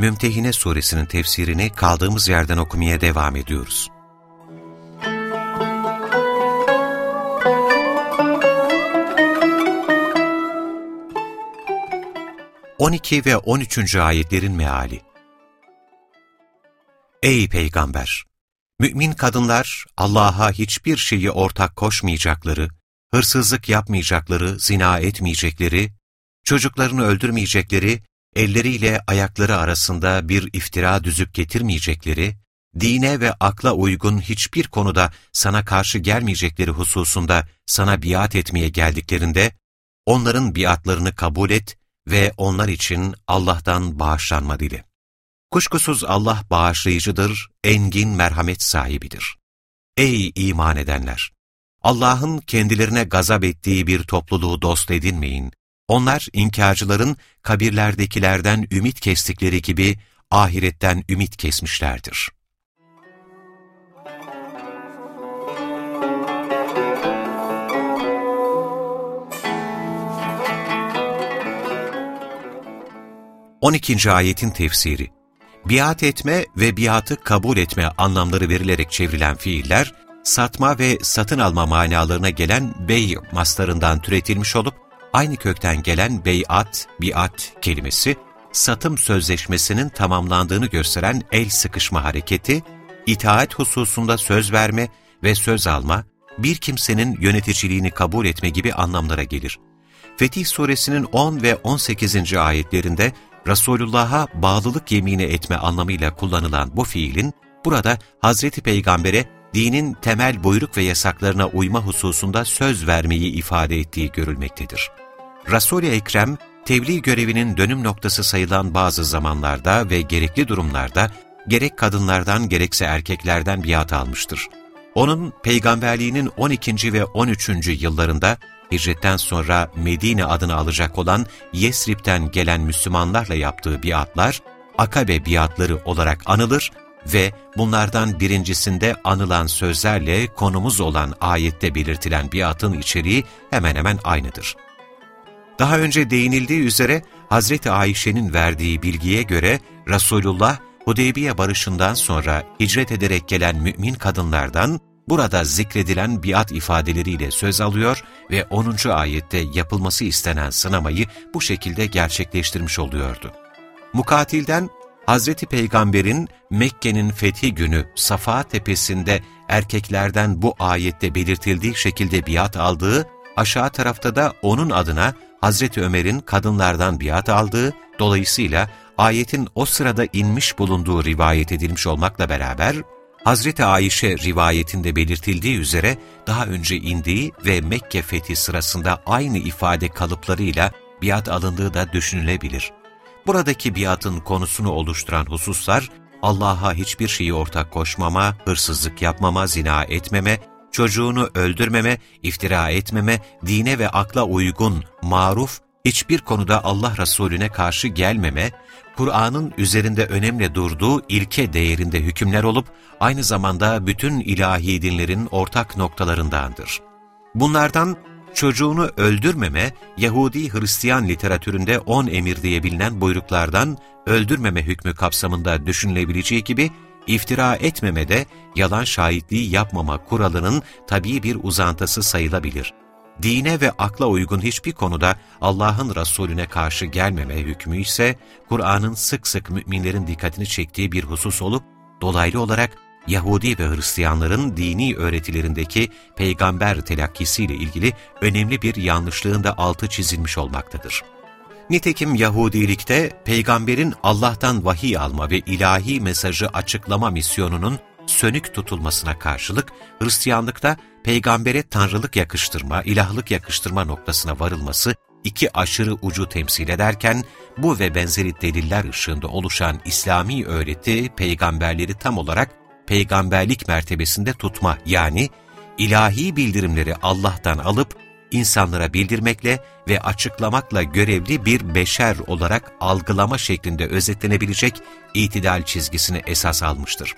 Mümtehine Suresinin tefsirini kaldığımız yerden okumaya devam ediyoruz. On iki ve on üçüncü ayetlerin meali Ey Peygamber! Mümin kadınlar Allah'a hiçbir şeyi ortak koşmayacakları, hırsızlık yapmayacakları, zina etmeyecekleri, çocuklarını öldürmeyecekleri, elleriyle ayakları arasında bir iftira düzüp getirmeyecekleri, dine ve akla uygun hiçbir konuda sana karşı gelmeyecekleri hususunda sana biat etmeye geldiklerinde, onların biatlarını kabul et ve onlar için Allah'tan bağışlanma dile. Kuşkusuz Allah bağışlayıcıdır, engin merhamet sahibidir. Ey iman edenler! Allah'ın kendilerine gazap ettiği bir topluluğu dost edinmeyin. Onlar inkarcıların kabirlerdekilerden ümit kestikleri gibi ahiretten ümit kesmişlerdir. On ikinci ayetin tefsiri Biat etme ve biatı kabul etme anlamları verilerek çevrilen fiiller, satma ve satın alma manalarına gelen bey maslarından türetilmiş olup, aynı kökten gelen beyat, biat kelimesi, satım sözleşmesinin tamamlandığını gösteren el sıkışma hareketi, itaat hususunda söz verme ve söz alma, bir kimsenin yöneticiliğini kabul etme gibi anlamlara gelir. Fetih Suresinin 10 ve 18. ayetlerinde Resulullah'a bağlılık yemini etme anlamıyla kullanılan bu fiilin, burada Hazreti Peygamber'e dinin temel buyruk ve yasaklarına uyma hususunda söz vermeyi ifade ettiği görülmektedir. Resul-i Ekrem, tebliğ görevinin dönüm noktası sayılan bazı zamanlarda ve gerekli durumlarda gerek kadınlardan gerekse erkeklerden biat almıştır. Onun peygamberliğinin 12. ve 13. yıllarında hicretten sonra Medine adını alacak olan Yesrib'ten gelen Müslümanlarla yaptığı biatlar, Akabe biatları olarak anılır ve bunlardan birincisinde anılan sözlerle konumuz olan ayette belirtilen biatın içeriği hemen hemen aynıdır. Daha önce değinildiği üzere Hazreti Ayşe'nin verdiği bilgiye göre Resulullah Hudeybiye barışından sonra hicret ederek gelen mümin kadınlardan burada zikredilen biat ifadeleriyle söz alıyor ve 10. ayette yapılması istenen sınamayı bu şekilde gerçekleştirmiş oluyordu. Mukatilden Hazreti Peygamber'in Mekke'nin fethi günü Safa tepesinde erkeklerden bu ayette belirtildiği şekilde biat aldığı, aşağı tarafta da onun adına Hazreti Ömer'in kadınlardan biat aldığı, dolayısıyla ayetin o sırada inmiş bulunduğu rivayet edilmiş olmakla beraber, Hazreti Ayşe rivayetinde belirtildiği üzere daha önce indiği ve Mekke fethi sırasında aynı ifade kalıplarıyla biat alındığı da düşünülebilir. Buradaki biatın konusunu oluşturan hususlar, Allah'a hiçbir şeyi ortak koşmama, hırsızlık yapmama, zina etmeme, çocuğunu öldürmeme, iftira etmeme, dine ve akla uygun, maruf, hiçbir konuda Allah Resulüne karşı gelmeme, Kur'an'ın üzerinde önemli durduğu ilke değerinde hükümler olup, aynı zamanda bütün ilahi dinlerin ortak noktalarındandır. Bunlardan çocuğunu öldürmeme, Yahudi-Hristiyan literatüründe on emir diye bilinen buyruklardan öldürmeme hükmü kapsamında düşünülebileceği gibi, iftira etmeme de yalan şahitliği yapmama kuralının tabii bir uzantısı sayılabilir. Dine ve akla uygun hiçbir konuda Allah'ın Resulüne karşı gelmeme hükmü ise, Kur'an'ın sık sık müminlerin dikkatini çektiği bir husus olup, dolaylı olarak Yahudi ve Hristiyanların dini öğretilerindeki peygamber telakkisiyle ilgili önemli bir yanlışlığın da altı çizilmiş olmaktadır. Nitekim Yahudilikte peygamberin Allah'tan vahiy alma ve ilahi mesajı açıklama misyonunun sönük tutulmasına karşılık, Hristiyanlıkta peygambere tanrılık yakıştırma, ilahlık yakıştırma noktasına varılması iki aşırı ucu temsil ederken, bu ve benzeri deliller ışığında oluşan İslami öğreti, peygamberleri tam olarak peygamberlik mertebesinde tutma yani ilahi bildirimleri Allah'tan alıp insanlara bildirmekle ve açıklamakla görevli bir beşer olarak algılama şeklinde özetlenebilecek itidal çizgisini esas almıştır.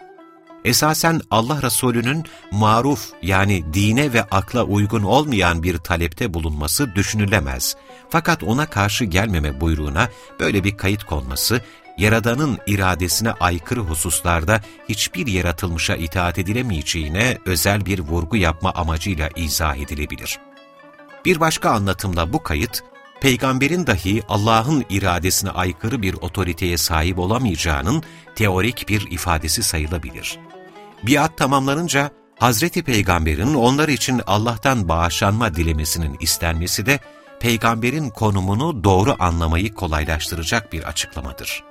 Esasen Allah Resulü'nün maruf yani dine ve akla uygun olmayan bir talepte bulunması düşünülemez. Fakat ona karşı gelmeme buyruğuna böyle bir kayıt konması, Yaradan'ın iradesine aykırı hususlarda hiçbir yaratılmışa itaat edilemeyeceğine özel bir vurgu yapma amacıyla izah edilebilir. Bir başka anlatımda bu kayıt, peygamberin dahi Allah'ın iradesine aykırı bir otoriteye sahip olamayacağının teorik bir ifadesi sayılabilir. Biat tamamlanınca Hazreti Peygamber'in onlar için Allah'tan bağışlanma dilemesinin istenmesi de peygamberin konumunu doğru anlamayı kolaylaştıracak bir açıklamadır.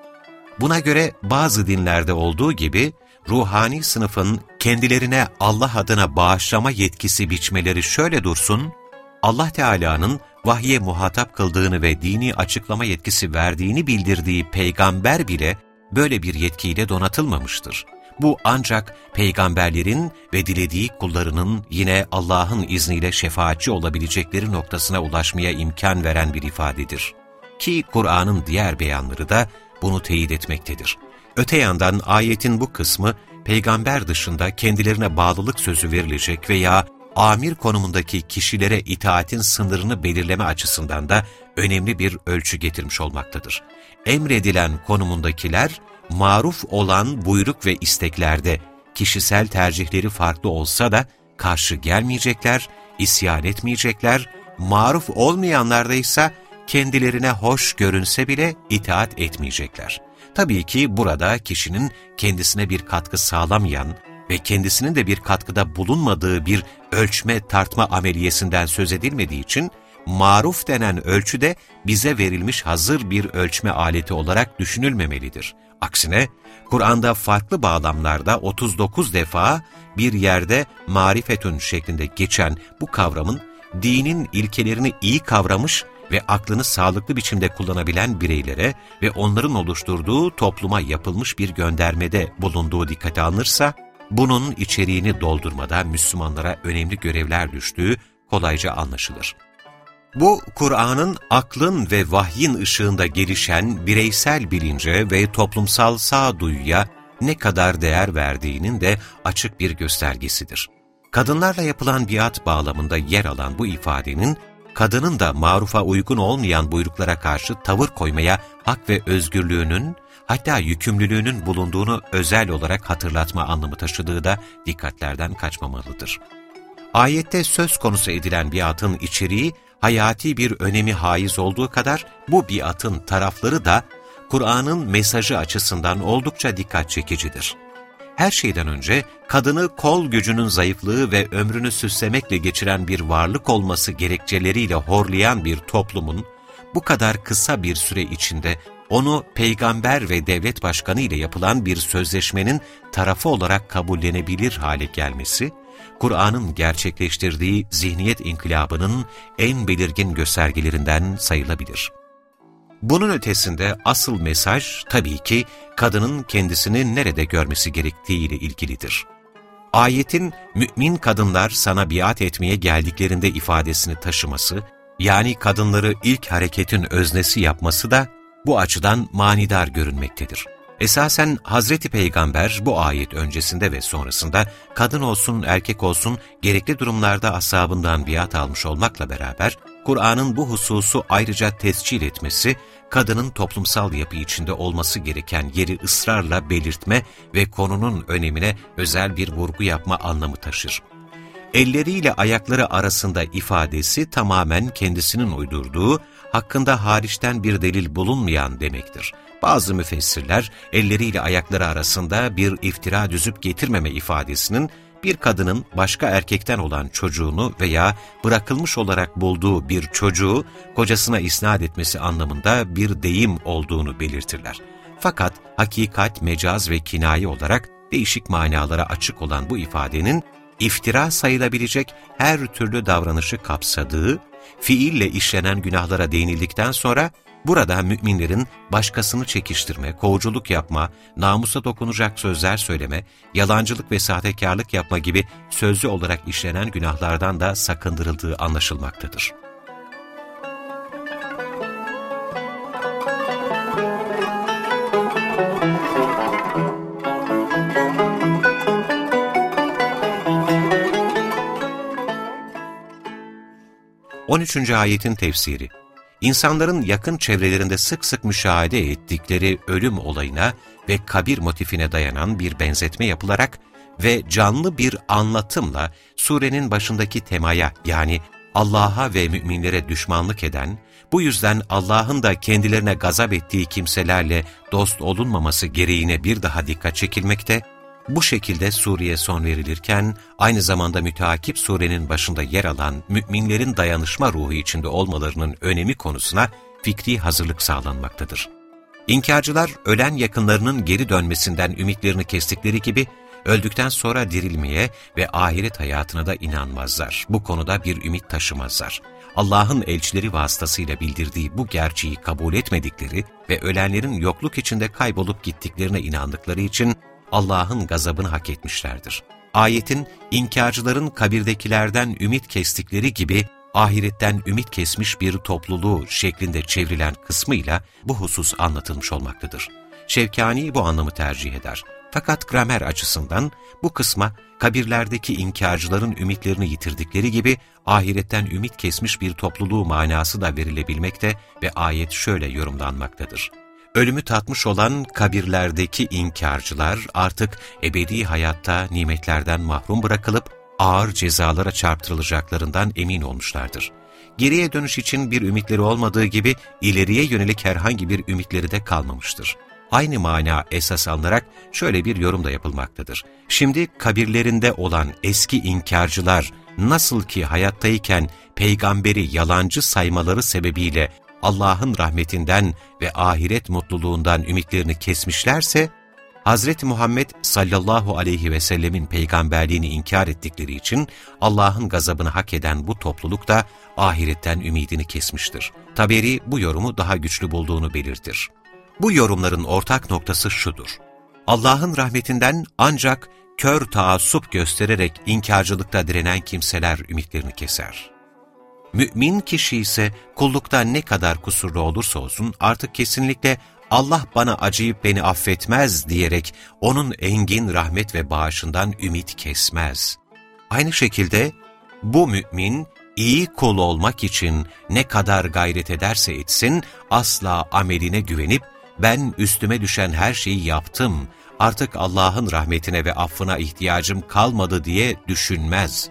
Buna göre bazı dinlerde olduğu gibi ruhani sınıfın kendilerine Allah adına bağışlama yetkisi biçmeleri şöyle dursun, Allah Teala'nın vahye muhatap kıldığını ve dini açıklama yetkisi verdiğini bildirdiği peygamber bile böyle bir yetkiyle donatılmamıştır. Bu ancak peygamberlerin ve dilediği kullarının yine Allah'ın izniyle şefaatçi olabilecekleri noktasına ulaşmaya imkan veren bir ifadedir. Ki Kur'an'ın diğer beyanları da bunu teyit etmektedir. Öte yandan ayetin bu kısmı, peygamber dışında kendilerine bağlılık sözü verilecek veya amir konumundaki kişilere itaatin sınırını belirleme açısından da önemli bir ölçü getirmiş olmaktadır. Emredilen konumundakiler, maruf olan buyruk ve isteklerde kişisel tercihleri farklı olsa da karşı gelmeyecekler, isyan etmeyecekler, maruf olmayanlarda ise kendilerine hoş görünse bile itaat etmeyecekler. Tabii ki burada kişinin kendisine bir katkı sağlamayan ve kendisinin de bir katkıda bulunmadığı bir ölçme tartma ameliyesinden söz edilmediği için maruf denen ölçü de bize verilmiş hazır bir ölçme aleti olarak düşünülmemelidir. Aksine Kur'an'da farklı bağlamlarda 39 defa bir yerde marifetün şeklinde geçen bu kavramın dinin ilkelerini iyi kavramış ve aklını sağlıklı biçimde kullanabilen bireylere ve onların oluşturduğu topluma yapılmış bir göndermede bulunduğu dikkate alınırsa, bunun içeriğini doldurmada Müslümanlara önemli görevler düştüğü kolayca anlaşılır. Bu, Kur'an'ın aklın ve vahyin ışığında gelişen bireysel bilince ve toplumsal sağduyuya ne kadar değer verdiğinin de açık bir göstergesidir. Kadınlarla yapılan biat bağlamında yer alan bu ifadenin, kadının da marufa uygun olmayan buyruklara karşı tavır koymaya hak ve özgürlüğünün, hatta yükümlülüğünün bulunduğunu özel olarak hatırlatma anlamı taşıdığı da dikkatlerden kaçmamalıdır. Ayette söz konusu edilen biatın içeriği, hayati bir önemi haiz olduğu kadar bu biatın tarafları da Kur'an'ın mesajı açısından oldukça dikkat çekicidir. Her şeyden önce kadını kol gücünün zayıflığı ve ömrünü süslemekle geçiren bir varlık olması gerekçeleriyle horlayan bir toplumun bu kadar kısa bir süre içinde onu peygamber ve devlet başkanı ile yapılan bir sözleşmenin tarafı olarak kabullenebilir hale gelmesi, Kur'an'ın gerçekleştirdiği zihniyet inkılabının en belirgin göstergelerinden sayılabilir. Bunun ötesinde asıl mesaj tabii ki kadının kendisini nerede görmesi gerektiği ile ilgilidir. Ayetin mümin kadınlar sana biat etmeye geldiklerinde ifadesini taşıması, yani kadınları ilk hareketin öznesi yapması da bu açıdan manidar görünmektedir. Esasen Hazreti Peygamber bu ayet öncesinde ve sonrasında kadın olsun erkek olsun gerekli durumlarda ashabından biat almış olmakla beraber Kur'an'ın bu hususu ayrıca tescil etmesi, kadının toplumsal yapı içinde olması gereken yeri ısrarla belirtme ve konunun önemine özel bir vurgu yapma anlamı taşır. Elleriyle ayakları arasında ifadesi tamamen kendisinin uydurduğu, hakkında hariçten bir delil bulunmayan demektir. Bazı müfessirler elleriyle ayakları arasında bir iftira düzüp getirmeme ifadesinin bir kadının başka erkekten olan çocuğunu veya bırakılmış olarak bulduğu bir çocuğu kocasına isnat etmesi anlamında bir deyim olduğunu belirtirler. Fakat hakikat, mecaz ve kinayi olarak değişik manalara açık olan bu ifadenin iftira sayılabilecek her türlü davranışı kapsadığı Fiille işlenen günahlara değinildikten sonra, burada müminlerin başkasını çekiştirme, kovuculuk yapma, namusa dokunacak sözler söyleme, yalancılık ve sahtekarlık yapma gibi sözlü olarak işlenen günahlardan da sakındırıldığı anlaşılmaktadır. 13. ayetin tefsiri İnsanların yakın çevrelerinde sık sık müşahede ettikleri ölüm olayına ve kabir motifine dayanan bir benzetme yapılarak ve canlı bir anlatımla surenin başındaki temaya yani Allah'a ve müminlere düşmanlık eden, bu yüzden Allah'ın da kendilerine gazap ettiği kimselerle dost olunmaması gereğine bir daha dikkat çekilmekte bu şekilde Suriye son verilirken, aynı zamanda müteakip surenin başında yer alan müminlerin dayanışma ruhu içinde olmalarının önemi konusuna fikri hazırlık sağlanmaktadır. İnkarcılar, ölen yakınlarının geri dönmesinden ümitlerini kestikleri gibi, öldükten sonra dirilmeye ve ahiret hayatına da inanmazlar. Bu konuda bir ümit taşımazlar. Allah'ın elçileri vasıtasıyla bildirdiği bu gerçeği kabul etmedikleri ve ölenlerin yokluk içinde kaybolup gittiklerine inandıkları için Allah'ın gazabını hak etmişlerdir. Ayetin, inkarcıların kabirdekilerden ümit kestikleri gibi ahiretten ümit kesmiş bir topluluğu şeklinde çevrilen kısmıyla bu husus anlatılmış olmaktadır. Şevkani bu anlamı tercih eder. Fakat gramer açısından bu kısma kabirlerdeki inkarcıların ümitlerini yitirdikleri gibi ahiretten ümit kesmiş bir topluluğu manası da verilebilmekte ve ayet şöyle yorumlanmaktadır. Ölümü tatmış olan kabirlerdeki inkarcılar artık ebedi hayatta nimetlerden mahrum bırakılıp ağır cezalara çarptırılacaklarından emin olmuşlardır. Geriye dönüş için bir ümitleri olmadığı gibi ileriye yönelik herhangi bir ümitleri de kalmamıştır. Aynı mana esas alınarak şöyle bir yorum da yapılmaktadır. Şimdi kabirlerinde olan eski inkarcılar nasıl ki hayattayken peygamberi yalancı saymaları sebebiyle Allah'ın rahmetinden ve ahiret mutluluğundan ümitlerini kesmişlerse, Hz. Muhammed sallallahu aleyhi ve sellemin peygamberliğini inkar ettikleri için Allah'ın gazabını hak eden bu topluluk da ahiretten ümidini kesmiştir. Taberi bu yorumu daha güçlü bulduğunu belirtir. Bu yorumların ortak noktası şudur. Allah'ın rahmetinden ancak kör taassup göstererek inkarcılıkta direnen kimseler ümitlerini keser. Mümin kişi ise kullukta ne kadar kusurlu olursa olsun artık kesinlikle Allah bana acıyıp beni affetmez diyerek onun engin rahmet ve bağışından ümit kesmez. Aynı şekilde bu mümin iyi kul olmak için ne kadar gayret ederse etsin asla ameline güvenip ben üstüme düşen her şeyi yaptım, artık Allah'ın rahmetine ve affına ihtiyacım kalmadı diye düşünmez.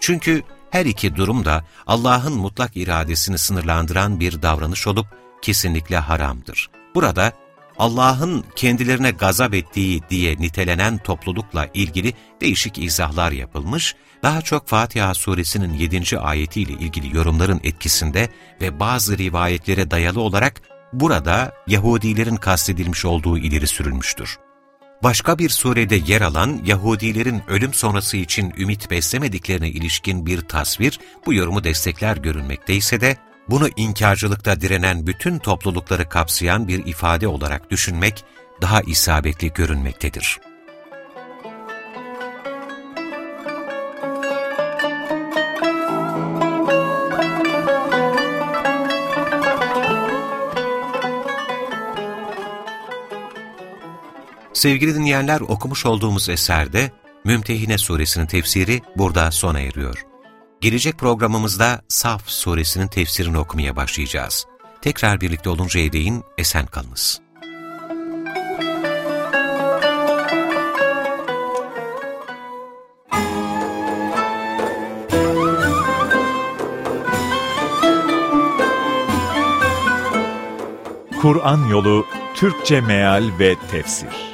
Çünkü her iki durum da Allah'ın mutlak iradesini sınırlandıran bir davranış olup kesinlikle haramdır. Burada Allah'ın kendilerine gazap ettiği diye nitelenen toplulukla ilgili değişik izahlar yapılmış, daha çok Fatiha suresinin 7. ayetiyle ilgili yorumların etkisinde ve bazı rivayetlere dayalı olarak burada Yahudilerin kastedilmiş olduğu ileri sürülmüştür. Başka bir surede yer alan Yahudilerin ölüm sonrası için ümit beslemediklerine ilişkin bir tasvir bu yorumu destekler görünmekteyse de bunu inkarcılıkta direnen bütün toplulukları kapsayan bir ifade olarak düşünmek daha isabetli görünmektedir. Sevgili dinleyenler okumuş olduğumuz eserde Mümtehine suresinin tefsiri burada sona eriyor. Gelecek programımızda Saf suresinin tefsirini okumaya başlayacağız. Tekrar birlikte oluncaya değin esen kalınız. Kur'an Yolu Türkçe Meal ve Tefsir